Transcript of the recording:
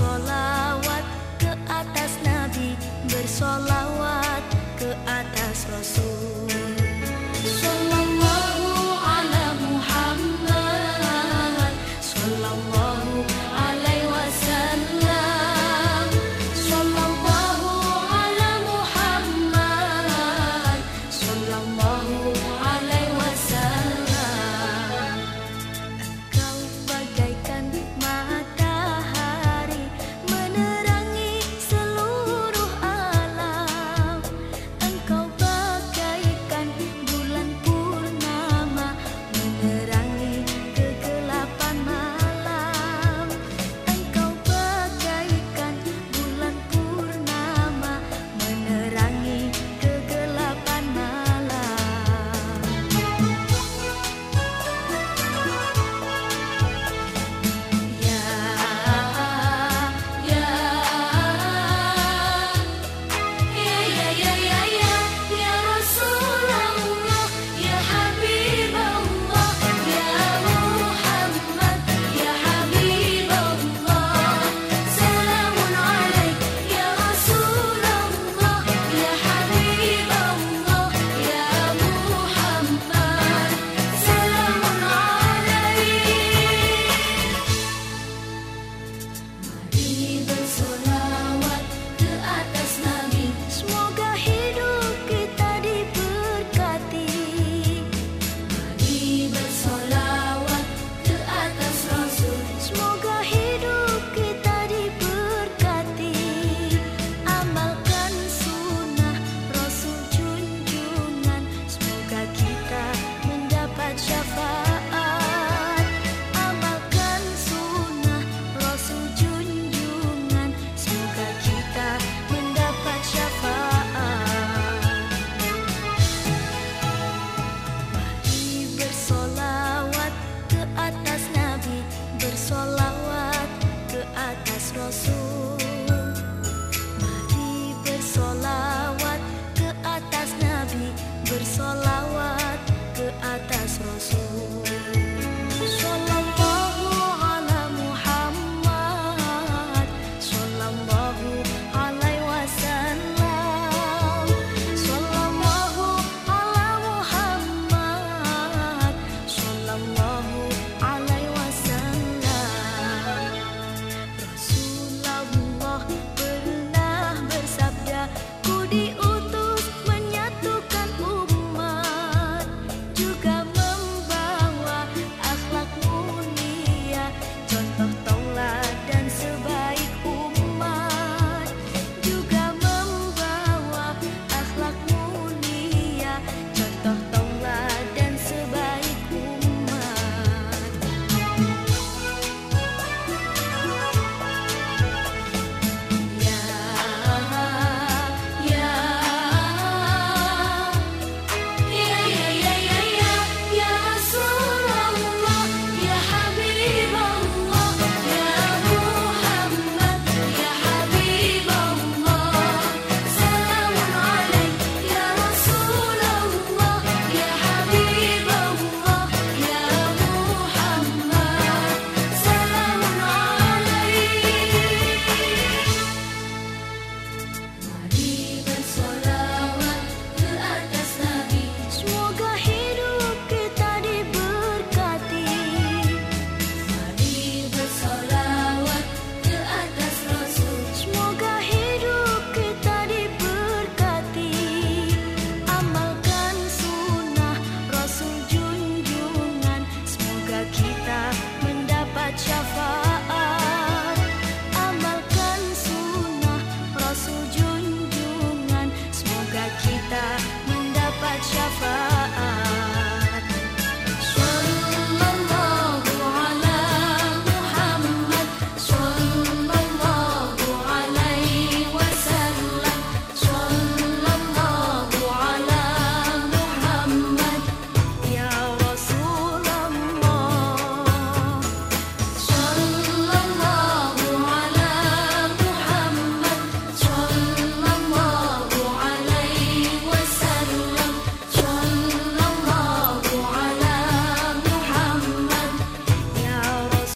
bersolawat ke atas Nabi bersolawat